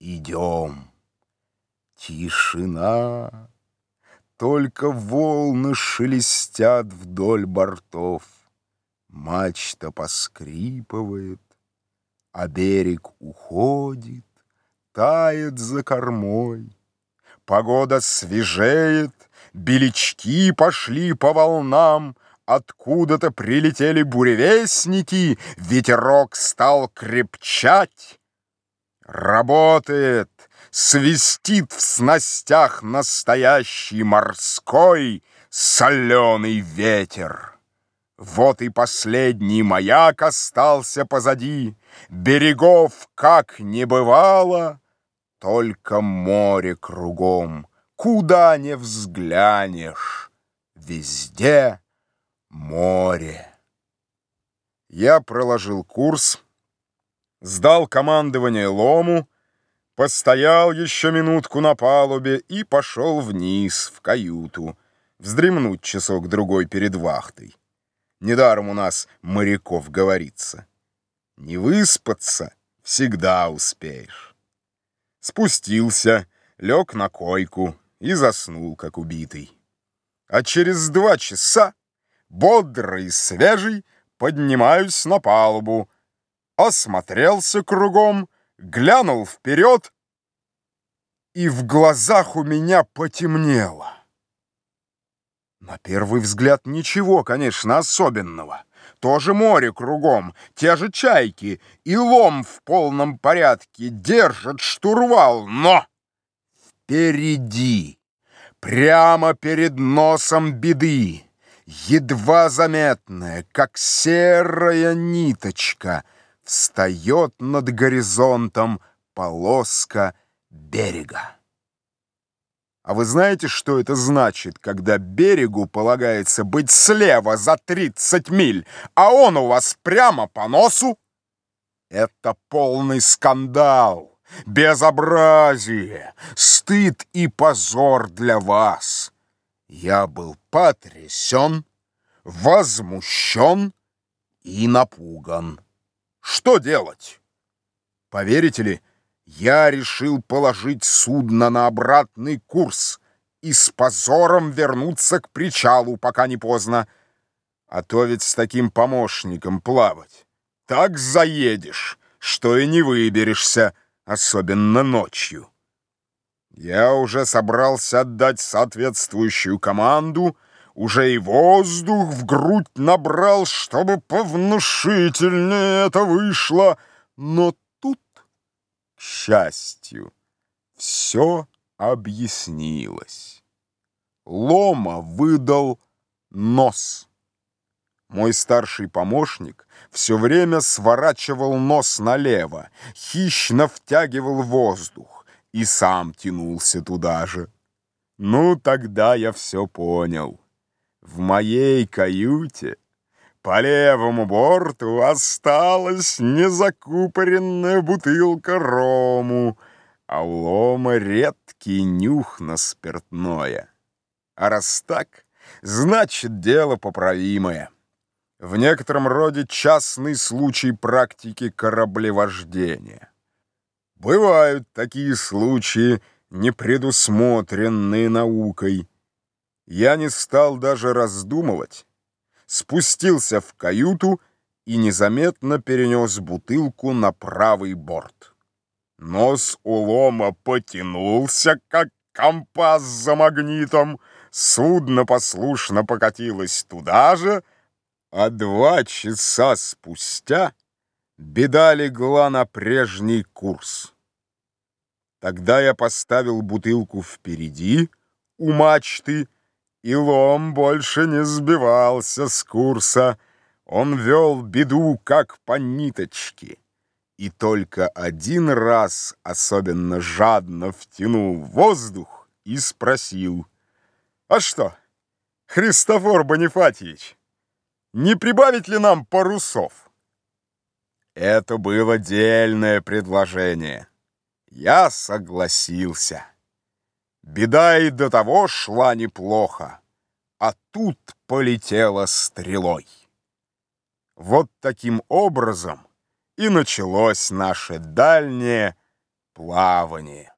идем. Тишина, только волны шелестят вдоль бортов. Мачта поскрипывает, а берег уходит, тает за кормой. Погода свежеет, белички пошли по волнам, Откуда-то прилетели буревестники, Ветерок стал крепчать. Работает, свистит в снастях настоящий морской соленый ветер. Вот и последний маяк остался позади, Берегов как не бывало, Только море кругом, куда не взглянешь, Везде море. Я проложил курс, сдал командование лому, постоял еще минутку на палубе и пошел вниз, в каюту, вздремнуть часок-другой перед вахтой. Недаром у нас моряков говорится. Не выспаться всегда успеешь. Спустился, лег на койку и заснул, как убитый. А через два часа, бодрый и свежий, поднимаюсь на палубу, осмотрелся кругом, глянул вперед, и в глазах у меня потемнело. На первый взгляд ничего, конечно, особенного. Тоже море кругом, те же чайки, и лом в полном порядке держит штурвал, но впереди, прямо перед носом беды, едва заметная, как серая ниточка, встает над горизонтом полоска берега. А вы знаете, что это значит, когда берегу полагается быть слева за 30 миль, а он у вас прямо по носу? Это полный скандал, безобразие, стыд и позор для вас. Я был потрясен, возмущен и напуган. Что делать? Поверите ли, я решил положить судно на обратный курс и с позором вернуться к причалу, пока не поздно. А то ведь с таким помощником плавать. Так заедешь, что и не выберешься, особенно ночью. Я уже собрался отдать соответствующую команду, уже и воздух в грудь набрал, чтобы повнушительнее это вышло, но к счастью, все объяснилось. Лома выдал нос. Мой старший помощник все время сворачивал нос налево, хищно втягивал воздух и сам тянулся туда же. Ну, тогда я все понял. В моей каюте по левому борту осталась незакупоренная бутылка рому, а у лома редкий нюх на спиртное. А раз так, значит, дело поправимое. В некотором роде частный случай практики кораблевождения. Бывают такие случаи, не предусмотренные наукой. Я не стал даже раздумывать, спустился в каюту и незаметно перенес бутылку на правый борт. Нос улома потянулся, как компас за магнитом, судно послушно покатилось туда же, а два часа спустя беда легла на прежний курс. Тогда я поставил бутылку впереди, у мачты, и лом больше не сбивался с курса. Он вел беду, как по ниточке. И только один раз особенно жадно втянул воздух и спросил. «А что, Христофор Бонифатьевич, не прибавить ли нам парусов?» Это было дельное предложение. Я согласился. Беда и до того шла неплохо, а тут полетела стрелой. Вот таким образом и началось наше дальнее плавание.